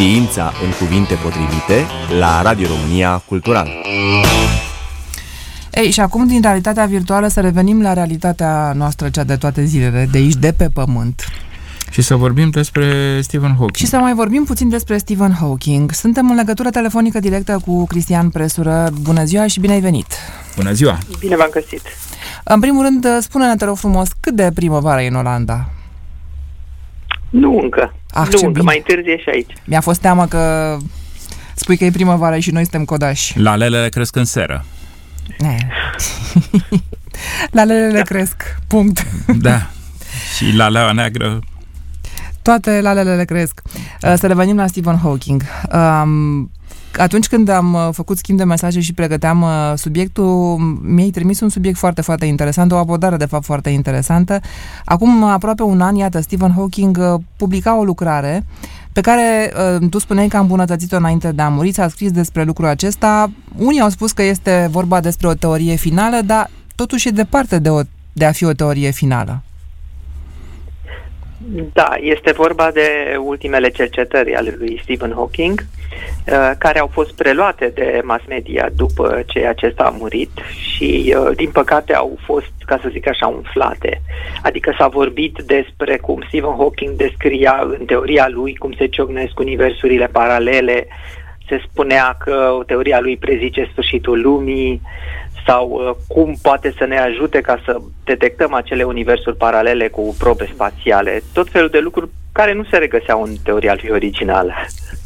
Știința în cuvinte potrivite la Radio România Cultural. Ei, și acum din realitatea virtuală să revenim la realitatea noastră, cea de toate zilele, de aici, de pe pământ. Și să vorbim despre Stephen Hawking. Și să mai vorbim puțin despre Stephen Hawking. Suntem în legătură telefonică directă cu Cristian Presură. Bună ziua și bine ai venit! Bună ziua! Bine v-am găsit! În primul rând, spune-ne, te rog frumos, cât de primăvară e în Olanda? Nu încă. Ah, nu ce încă, bine. mai întârzie și aici. Mi-a fost teamă că spui că e primăvară și noi suntem codași. Lalele cresc în seră. Eh. Lalele da. cresc, punct. Da. Și lalea neagră Toate lalele cresc. Uh, Să revenim la Stephen Hawking. Um, atunci când am uh, făcut schimb de mesaje și pregăteam uh, subiectul, mi-ai trimis un subiect foarte, foarte interesant, o abordare, de fapt, foarte interesantă. Acum aproape un an, iată, Stephen Hawking uh, publica o lucrare pe care uh, tu spuneai că a îmbunătățit-o înainte de a muri, s-a scris despre lucrul acesta. Unii au spus că este vorba despre o teorie finală, dar totuși e departe de, o, de a fi o teorie finală. Da, este vorba de ultimele cercetări ale lui Stephen Hawking, uh, care au fost preluate de mass media după ce acesta a murit și, uh, din păcate, au fost, ca să zic așa, umflate. Adică s-a vorbit despre cum Stephen Hawking descria în teoria lui cum se ciocnesc universurile paralele, se spunea că teoria lui prezice sfârșitul lumii sau uh, cum poate să ne ajute ca să detectăm acele universuri paralele cu probe spațiale. Tot felul de lucruri care nu se regăseau în teoria lui originală.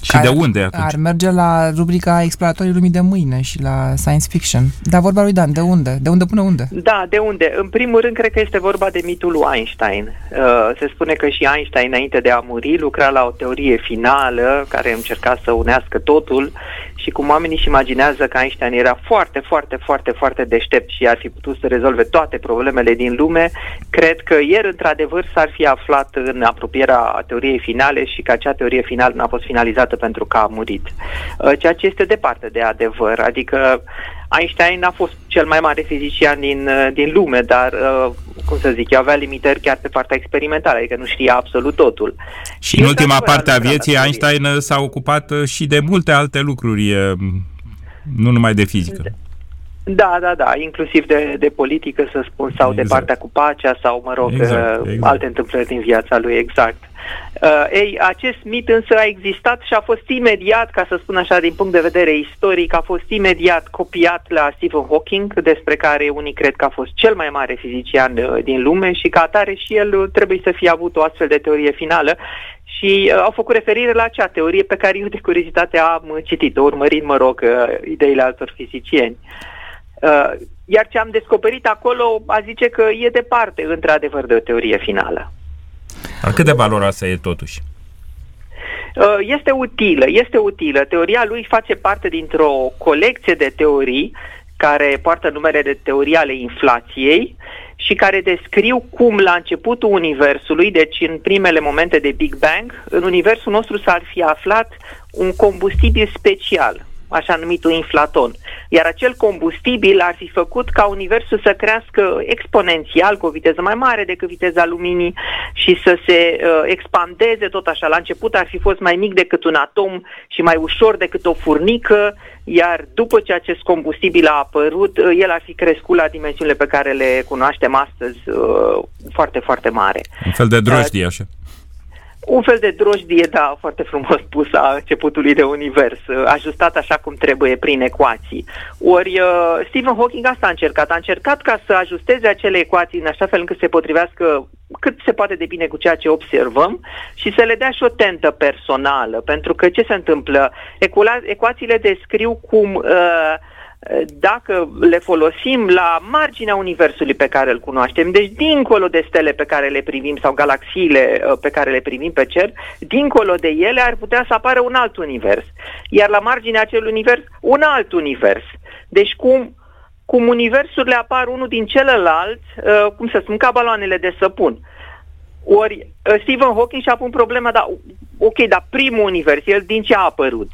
Și de unde atunci? Ar merge la rubrica Exploratorii lumii de mâine și la science fiction. Dar vorba lui Dan, de unde? De unde până unde? Da, de unde? În primul rând, cred că este vorba de mitul lui Einstein. Uh, se spune că și Einstein, înainte de a muri, lucra la o teorie finală care încerca să unească totul și cum oamenii își imaginează că Einstein era foarte, foarte, foarte, foarte deștept și ar fi putut să rezolve toate problemele din lume, cred că ieri, într-adevăr, s-ar fi aflat în apropierea teoriei finale și că acea teorie finală n-a fost finalizată pentru că a murit. Uh, Ceea ce este departe de adevăr, adică Einstein a fost cel mai mare fizician din, uh, din lume, dar, uh, cum să zic, eu avea limitări chiar pe partea experimentală, adică nu știa absolut totul. Și în ultima într-adevăr, parte a lucrat la vieții, teorie. Einstein uh, s-a ocupat uh, și de multe alte lucruri, uh, nu numai de fizică. Da, da, da, inclusiv de, de politică, să spun, sau de Exact. partea cu pacea, sau, mă rog, Exact, uh, exact. alte întâmplări din viața lui, exact. Uh, ei, acest mit însă a existat și a fost imediat, ca să spun așa, din punct de vedere istoric, a fost imediat copiat la Stephen Hawking, despre care unii cred că a fost cel mai mare fizician uh, din lume și ca atare și el uh, trebuie să fie avut o astfel de teorie finală și uh, au făcut referire la acea teorie pe care eu de curiozitate am uh, citit-o, urmărind, mă rog, uh, ideile altor fizicieni. Uh, iar ce am descoperit acolo, a zice că e departe, într-adevăr, de o teorie finală. Dar cât de valoroasă e totuși? Uh, Este utilă, este utilă. Teoria lui face parte dintr-o colecție de teorii care poartă numele de teoria ale inflației și care descriu cum la începutul Universului, deci în primele momente de Big Bang, în Universul nostru s-ar fi aflat un combustibil special, așa numitul inflaton. Iar acel combustibil ar fi făcut ca Universul să crească exponențial, cu o viteză mai mare decât viteza luminii și să se uh, expandeze tot așa. La început ar fi fost mai mic decât un atom și mai ușor decât o furnică, iar după ce acest combustibil a apărut, uh, el ar fi crescut la dimensiunile pe care le cunoaștem astăzi, uh, foarte, foarte mare. Un fel de drojdie, așa. Un fel de drojdie, da, foarte frumos pus a începutului de univers, uh, ajustat așa cum trebuie prin ecuații. Ori uh, Stephen Hawking asta a încercat. A încercat ca să ajusteze acele ecuații în așa fel încât să se potrivească cât se poate de bine cu ceea ce observăm și să le dea și o tentă personală. Pentru că ce se întâmplă? Ecula- ecuațiile descriu cum... Uh, dacă le folosim la marginea universului pe care îl cunoaștem, deci dincolo de stele pe care le privim sau galaxiile uh, pe care le privim pe cer, dincolo de ele ar putea să apară un alt univers. Iar la marginea acelui univers, un alt univers. Deci cum, cum universurile apar unul din celălalt, uh, cum să spun, ca baloanele de săpun. Ori uh, Stephen Hawking și-a pus problema, da, ok, dar primul univers, el din ce a apărut?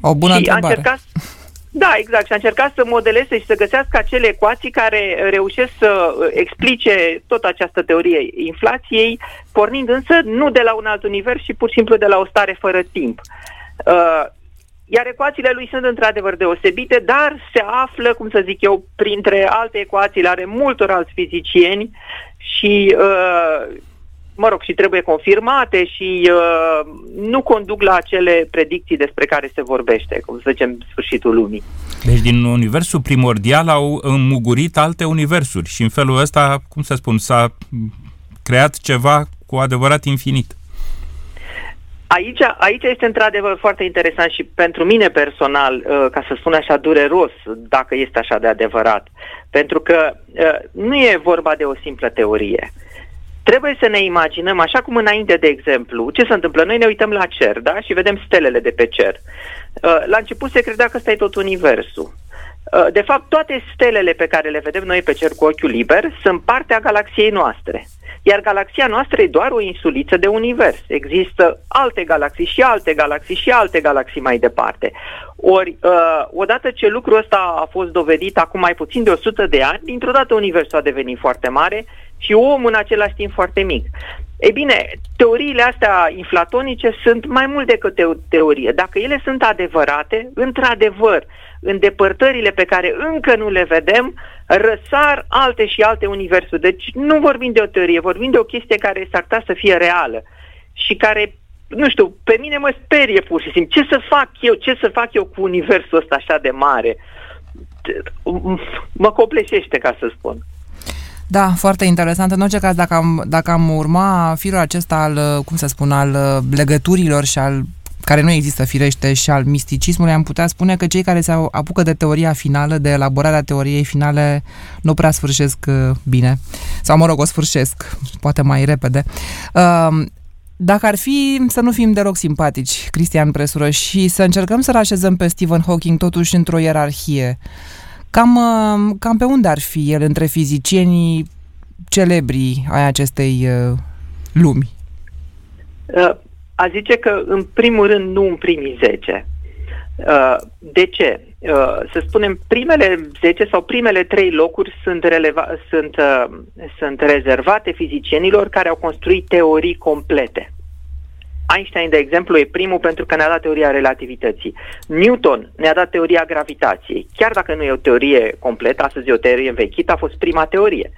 O bună și întrebare. a încercat, da, exact. Și a încercat să modeleze și să găsească acele ecuații care reușesc să uh, explice tot această teorie inflației, pornind însă nu de la un alt univers, ci pur și simplu de la o stare fără timp. Uh, iar ecuațiile lui sunt într-adevăr deosebite, dar se află, cum să zic eu, printre alte ecuații are multor alți fizicieni și uh, mă rog, și trebuie confirmate și uh, nu conduc la acele predicții despre care se vorbește, cum să zicem, sfârșitul lumii. Deci din universul primordial au înmugurit alte universuri și în felul ăsta, cum să spun, s-a creat ceva cu adevărat infinit. Aici, aici este într-adevăr foarte interesant și pentru mine personal, uh, ca să spun așa dureros, dacă este așa de adevărat, pentru că uh, nu e vorba de o simplă teorie. Trebuie să ne imaginăm, așa cum înainte, de exemplu, ce se întâmplă? Noi ne uităm la cer, da? Și vedem stelele de pe cer. Uh, la început se credea că ăsta e tot universul. Uh, de fapt, toate stelele pe care le vedem noi pe cer cu ochiul liber sunt partea galaxiei noastre. Iar galaxia noastră e doar o insuliță de univers. Există alte galaxii și alte galaxii și alte galaxii mai departe. Ori, uh, odată ce lucrul ăsta a fost dovedit acum mai puțin de 100 de ani, dintr-o dată universul a devenit foarte mare și omul în același timp foarte mic. Ei bine, teoriile astea inflatonice sunt mai mult decât o teorie. Dacă ele sunt adevărate, într-adevăr, în depărtările pe care încă nu le vedem, răsar alte și alte universuri. Deci nu vorbim de o teorie, vorbim de o chestie care s-ar putea să fie reală și care, nu știu, pe mine mă sperie pur și simplu. Ce să fac eu? Ce să fac eu cu universul ăsta așa de mare? Mă copleșește, ca să spun. Da, foarte interesant. În orice caz, dacă am, dacă am urma firul acesta al, cum să spun, al uh, legăturilor și al care nu există firește și al misticismului, am putea spune că cei care se apucă de teoria finală, de elaborarea teoriei finale, nu prea sfârșesc uh, bine. Sau, mă rog, o sfârșesc, poate mai repede. Uh, dacă ar fi să nu fim deloc simpatici, Cristian Presură, și să încercăm să-l așezăm pe Stephen Hawking totuși într-o ierarhie, cam, uh, cam pe unde ar fi el între fizicienii celebri ai acestei lumi? a zice că în primul rând nu în primii 10. Uh, de ce? Uh, să spunem, primele 10 sau primele 3 locuri sunt, releva- sunt, uh, sunt rezervate fizicienilor care au construit teorii complete. Einstein, de exemplu, e primul pentru că ne-a dat teoria relativității. Newton ne-a dat teoria gravitației. Chiar dacă nu e o teorie completă, astăzi e o teorie învechită, a fost prima teorie.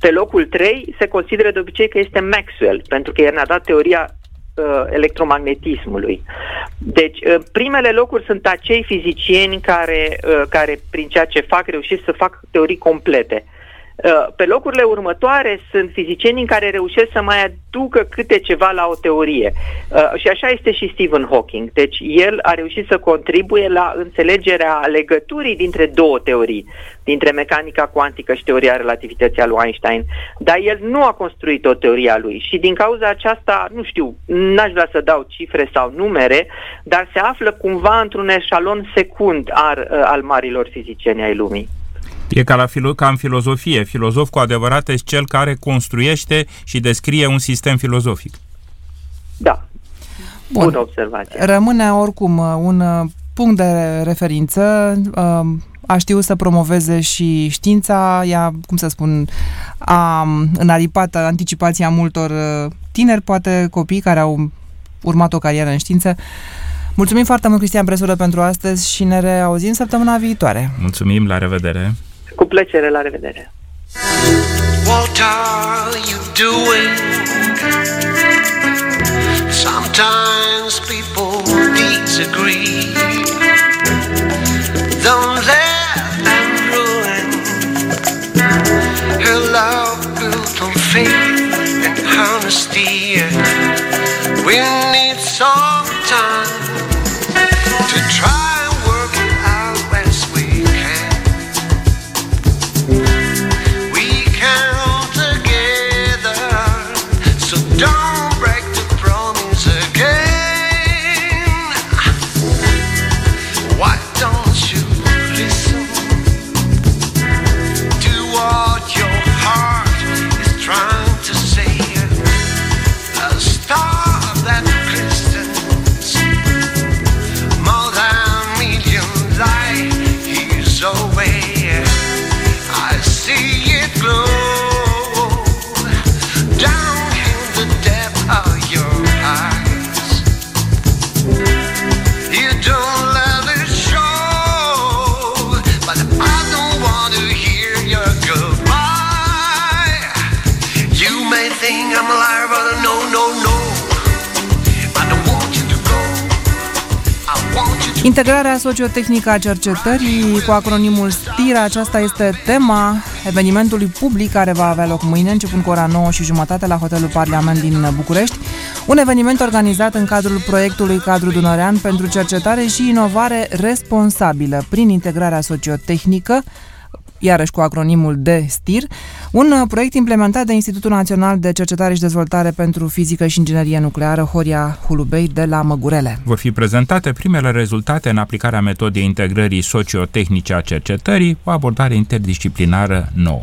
Pe locul 3 se consideră de obicei că este Maxwell, pentru că el ne-a dat teoria uh, electromagnetismului. Deci, uh, primele locuri sunt acei fizicieni care, uh, care, prin ceea ce fac, reușesc să fac teorii complete. Uh, pe locurile următoare sunt fizicieni care reușesc să mai aducă câte ceva la o teorie. Uh, și așa este și Stephen Hawking. Deci el a reușit să contribuie la înțelegerea legăturii dintre două teorii, dintre mecanica cuantică și teoria relativității a lui Einstein. Dar el nu a construit o teorie a lui și din cauza aceasta, nu știu, n-aș vrea să dau cifre sau numere, dar se află cumva într-un eșalon secund al, uh, al marilor fizicieni ai lumii. E ca, la filo- ca în filozofie. Filozof cu adevărat este cel care construiește și descrie un sistem filozofic. Da. Bun. Bună observație. Rămâne oricum uh, un uh, punct de referință. Uh, a știut să promoveze și știința, ea, cum să spun, a înaripat anticipația multor tineri, poate copii care au urmat o carieră în știință. Mulțumim foarte mult, Cristian Presură, pentru astăzi și ne reauzim săptămâna viitoare. Mulțumim, la revedere! Cu plăcere, la revedere! What are you doing? Sometimes people disagree. Integrarea sociotehnică a cercetării cu acronimul STIR, aceasta este tema evenimentului public care va avea loc mâine, începând cu ora 9 și jumătate la Hotelul Parlament din București. Un eveniment organizat în cadrul proiectului Cadru Dunărean pentru cercetare și inovare responsabilă prin integrarea sociotehnică iarăși cu acronimul de STIR, un uh, proiect implementat de Institutul Național de Cercetare și Dezvoltare pentru Fizică și Inginerie Nucleară Horia Hulubei de la Măgurele. Vor fi prezentate primele rezultate în aplicarea metodei integrării sociotehnice a cercetării, o abordare interdisciplinară nouă.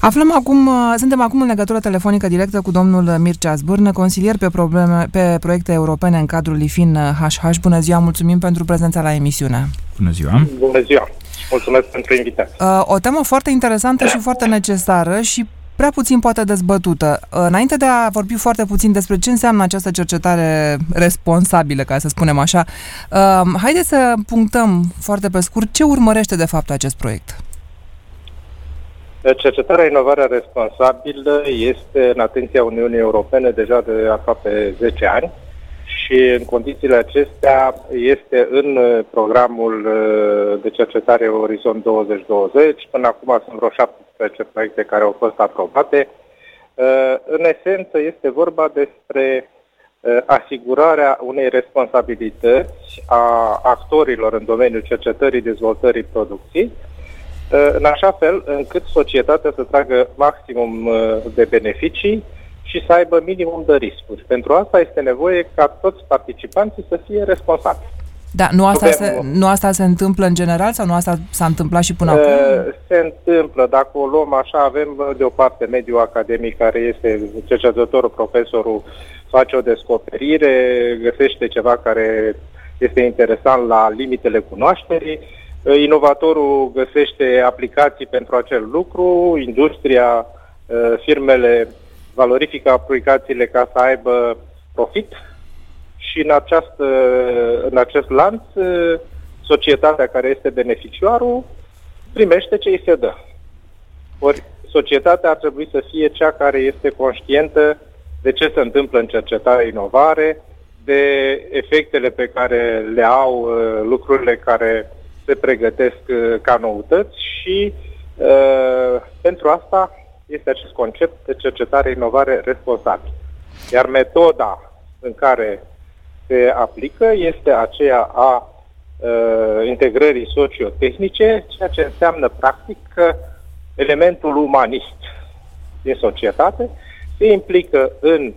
Aflăm acum, uh, suntem acum în legătură telefonică directă cu domnul Mircea Zbârnă, consilier pe, probleme, pe proiecte europene în cadrul LIFIN HH. Bună ziua, mulțumim pentru prezența la emisiune. Bună ziua! Bună ziua! Mulțumesc pentru invitație. Uh, o temă foarte interesantă și foarte necesară și prea puțin poate dezbătută. Uh, înainte de a vorbi foarte puțin despre ce înseamnă această cercetare responsabilă, ca să spunem așa, uh, haideți să punctăm foarte pe scurt ce urmărește de fapt acest proiect. Cercetarea inovarea responsabilă este în atenția Uniunii Europene deja de aproape 10 ani și în condițiile acestea este în uh, programul uh, de cercetare Orizont 2020. Până acum sunt vreo 17 proiecte care au fost aprobate. Uh, în esență este vorba despre asigurarea unei responsabilități a actorilor în domeniul cercetării, dezvoltării, producției, în așa fel încât societatea să tragă maximum de beneficii și să aibă minimum de riscuri. Pentru asta este nevoie ca toți participanții să fie responsabili. Da, nu asta, se, nu asta se întâmplă în general sau nu asta s-a întâmplat și până acum? Se întâmplă. Dacă o luăm așa, avem de o parte mediul academic care este cercetătorul, profesorul, face o descoperire, găsește ceva care este interesant la limitele cunoașterii, inovatorul găsește aplicații pentru acel lucru, industria, firmele valorifică aplicațiile ca să aibă profit și în, această, în acest lanț societatea care este beneficiarul primește ce îi se dă. Ori societatea ar trebui să fie cea care este conștientă de ce se întâmplă în cercetare, inovare, de efectele pe care le au uh, lucrurile care se pregătesc uh, ca noutăți și uh, pentru asta este acest concept de cercetare inovare responsabil. Iar metoda în care se aplică este aceea a uh, integrării sociotehnice, ceea ce înseamnă practic că elementul umanist din societate se implică în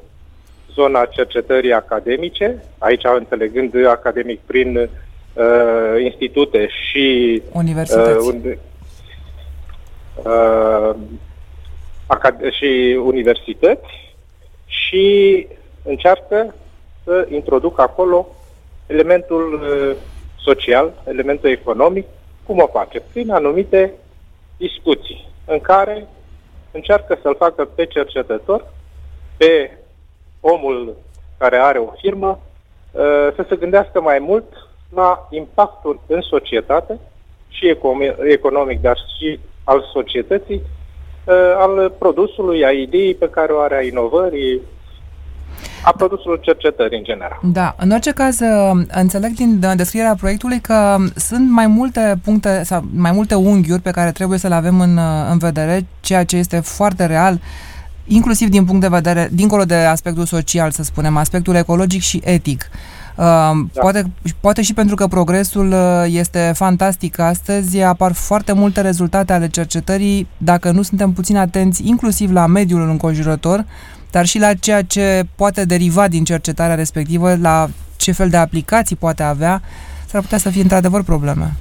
zona cercetării academice, aici înțelegând academic prin uh, institute și universități. Uh, uh, și universități și încearcă să introducă acolo elementul uh, social, elementul economic, cum o face? Prin anumite discuții în care încearcă să-l facă pe cercetător, pe omul care are o firmă, uh, să se gândească mai mult la impactul în societate și economic, dar și al societății Uh, al produsului, a ideii pe care o are, a inovării, a produsului cercetării în general. Da, în orice caz, uh, înțeleg din descrierea proiectului că sunt mai multe puncte sau mai multe unghiuri pe care trebuie să le avem în, uh, în vedere, ceea ce este foarte real, inclusiv din punct de vedere, dincolo de aspectul social, să spunem, aspectul ecologic și etic. Da. Poate, poate și pentru că progresul uh, este fantastic astăzi, apar foarte multe rezultate ale cercetării, dacă nu suntem puțin atenți inclusiv la mediul înconjurător, dar și la ceea ce poate deriva din cercetarea respectivă, la ce fel de aplicații poate avea, s-ar putea să fie într-adevăr probleme.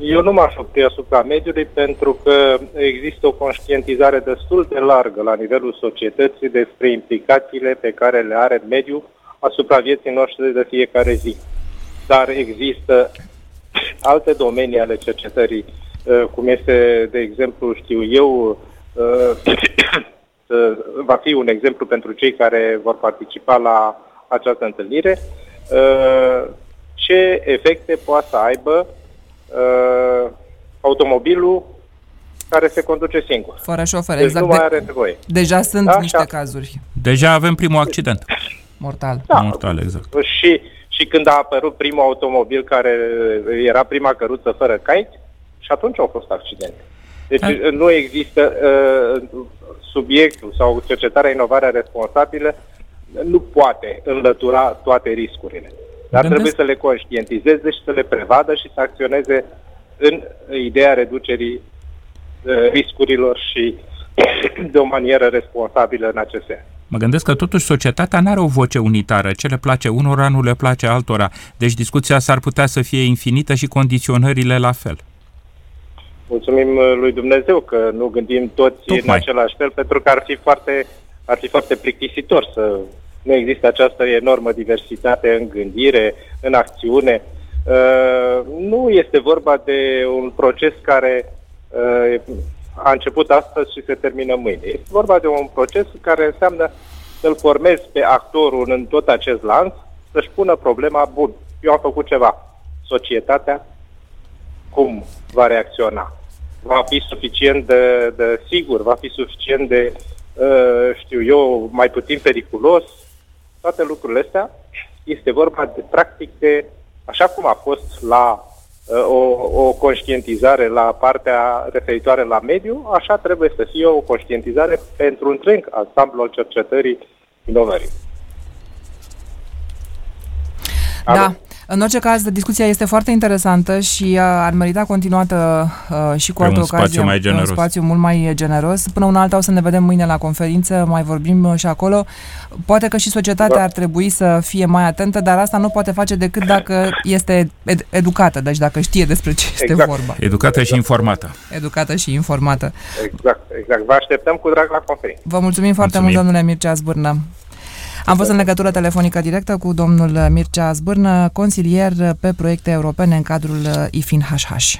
Eu nu m-aș opri asupra mediului pentru că există o conștientizare destul de largă la nivelul societății despre implicațiile pe care le are mediul asupra vieții noastre de fiecare zi. Dar există alte domenii ale cercetării, uh, cum este, de exemplu, știu eu, uh, va fi un exemplu pentru cei care vor participa la această întâlnire, uh, ce efecte poate să aibă automobilul care se conduce singur. Fără șofer, deci exact. nu mai are nevoie. Deja sunt da? niște cazuri. Deja avem primul accident. Mortal. Da. Mortal, exact. Și, și și când a apărut primul automobil care era prima căruță fără cai, și atunci au fost accidente. Deci A. nu există uh, subiectul sau cercetarea inovarea responsabilă nu poate înlătura toate riscurile. Dar Gândesc... trebuie să le conștientizeze și să le prevadă și să acționeze în ideea reducerii uh, riscurilor și de o manieră responsabilă în acest sens. Mă gândesc că totuși societatea nu are o voce unitară. Ce le place unora nu le place altora. Deci discuția s-ar putea să fie infinită și condiționările la fel. Mulțumim uh, lui Dumnezeu că nu gândim toți Tocmai. în același fel, pentru că ar fi foarte, ar fi foarte plictisitor să nu există această enormă diversitate în gândire, în acțiune. Uh, nu este vorba de un proces care uh, a început astăzi și se termină mâine. Este vorba de un proces care înseamnă să-l formezi pe actorul în tot acest lanț, să-și pună problema, bun, eu am făcut ceva. Societatea, cum va reacționa? Va fi suficient de, de sigur? Va fi suficient de, uh, știu eu, mai puțin periculos? Toate lucrurile astea este vorba de, practic, de, așa cum a fost la o, o conștientizare la partea referitoare la mediu, așa trebuie să fie o conștientizare pentru întreg ansamblul cercetării inovării. Da. În orice caz, discuția este foarte interesantă și uh, ar merita continuată uh, și cu altă ocazie. Spațiu mai generos. un spațiu mult mai generos. Până una alta o să ne vedem mâine la conferință, mai vorbim uh, și acolo. Poate că și societatea da. ar trebui să fie mai atentă, dar asta nu poate face decât dacă este ed- educată, deci dacă știe despre ce este exact. vorba. Educată exact. și informată. Educată și informată. Exact, exact. Vă așteptăm cu drag la conferință. Vă mulțumim foarte mulțumim. mult, domnule Mircea Zbârnă. Am fost în legătură telefonică directă cu domnul Mircea Zbârnă, consilier pe proiecte europene în cadrul IFIN HH.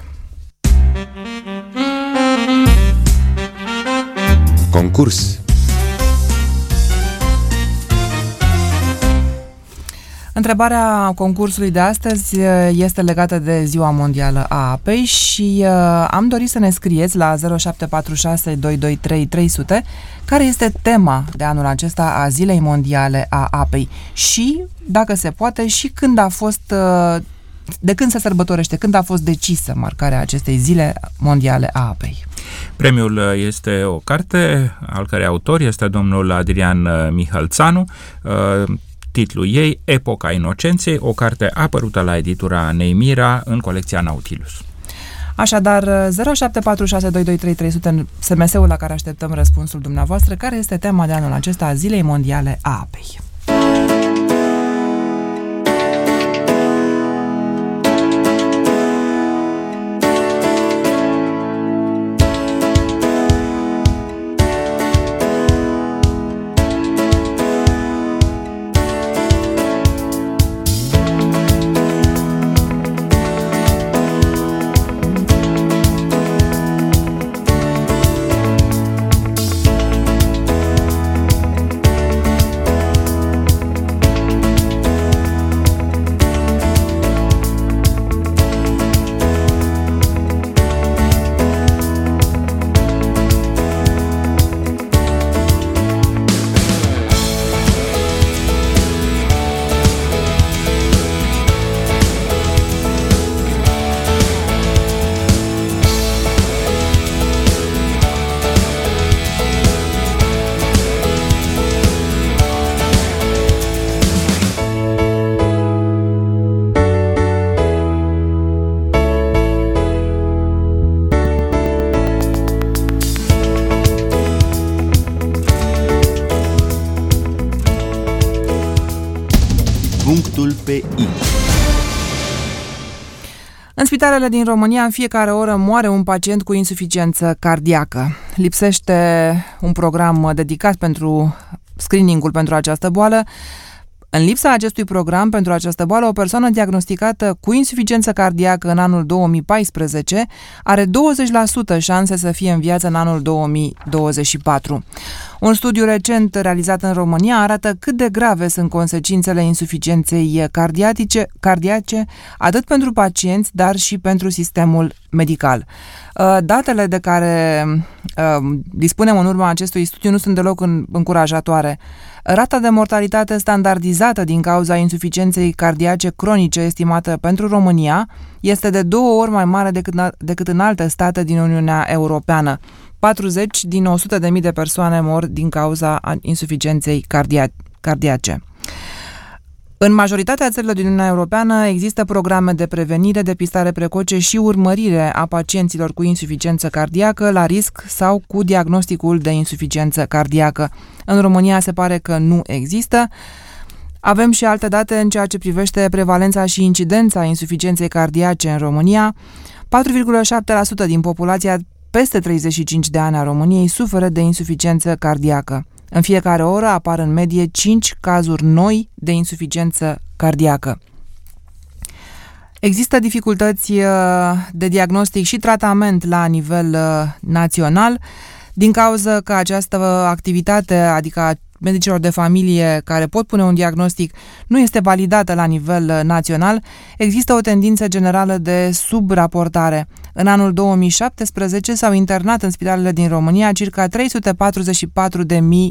Concurs Întrebarea concursului de astăzi uh, este legată de Ziua Mondială a Apei și uh, am dorit să ne scrieți la 0746 223 300 care este tema de anul acesta a Zilei Mondiale a Apei și, dacă se poate, și când a fost uh, de când se sărbătorește, când a fost decisă marcarea acestei zile mondiale a apei? Premiul este o carte al cărei autor este domnul Adrian Mihalțanu. Titlul ei, Epoca Inocenței, o carte apărută la editura Neimira în colecția Nautilus. Așadar, 0746223300 SMS-ul la care așteptăm răspunsul dumneavoastră, care este tema de anul acesta a Zilei Mondiale a Apei. Spitalele din România în fiecare oră moare un pacient cu insuficiență cardiacă. Lipsește un program dedicat pentru screeningul pentru această boală. În lipsa acestui program pentru această boală, o persoană diagnosticată cu insuficiență cardiacă în anul 2014 are 20% șanse să fie în viață în anul 2024. Un studiu recent realizat în România arată cât de grave sunt consecințele insuficienței cardiatice, cardiace, atât pentru pacienți, dar și pentru sistemul medical. Uh, datele de care uh, dispunem în urma acestui studiu nu sunt deloc încurajatoare. Rata de mortalitate standardizată din cauza insuficienței cardiace cronice estimată pentru România este de două ori mai mare decât, decât în alte state din Uniunea Europeană. 40 din 100.000 de persoane mor din cauza insuficienței cardia- cardiace. În majoritatea țărilor din Uniunea Europeană există programe de prevenire, depistare precoce și urmărire a pacienților cu insuficiență cardiacă la risc sau cu diagnosticul de insuficiență cardiacă. În România se pare că nu există. Avem și alte date în ceea ce privește prevalența și incidența insuficienței cardiace în România. 4,7% din populația peste 35 de ani a României suferă de insuficiență cardiacă. În fiecare oră apar în medie 5 cazuri noi de insuficiență cardiacă. Există dificultăți uh, de diagnostic și tratament la nivel uh, național din cauza că această activitate, adică medicilor de familie care pot pune un diagnostic nu este validată la nivel uh, național, există o tendință generală de subraportare. În anul 2017 s-au internat în spitalele din România circa 344.000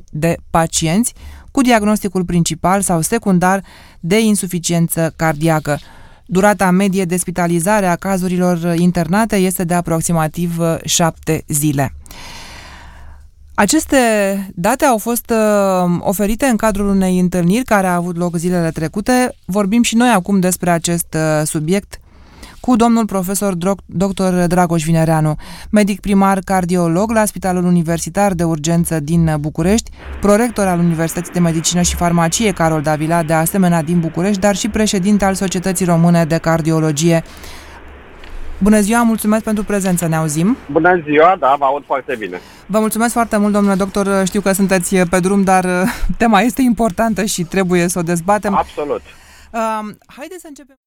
de pacienți cu diagnosticul principal sau secundar de insuficiență cardiacă. Durata medie de spitalizare a cazurilor internate este de aproximativ 7 uh, zile. Aceste date au fost uh, oferite în cadrul unei întâlniri care a avut loc zilele trecute. Vorbim și noi acum despre acest uh, subiect cu domnul profesor dr. Dragoș Vinereanu, medic primar cardiolog la Spitalul Universitar de Urgență din București, prorector al Universității de Medicină și Farmacie Carol Davila, de asemenea din București, dar și președinte al Societății Române de Cardiologie. Bună ziua, mulțumesc pentru prezență, ne auzim. Bună ziua, da, vă aud foarte bine. Vă mulțumesc foarte mult, domnule doctor, știu că sunteți pe drum, dar tema este importantă și trebuie să o dezbatem. Absolut. Uh, haideți să începem.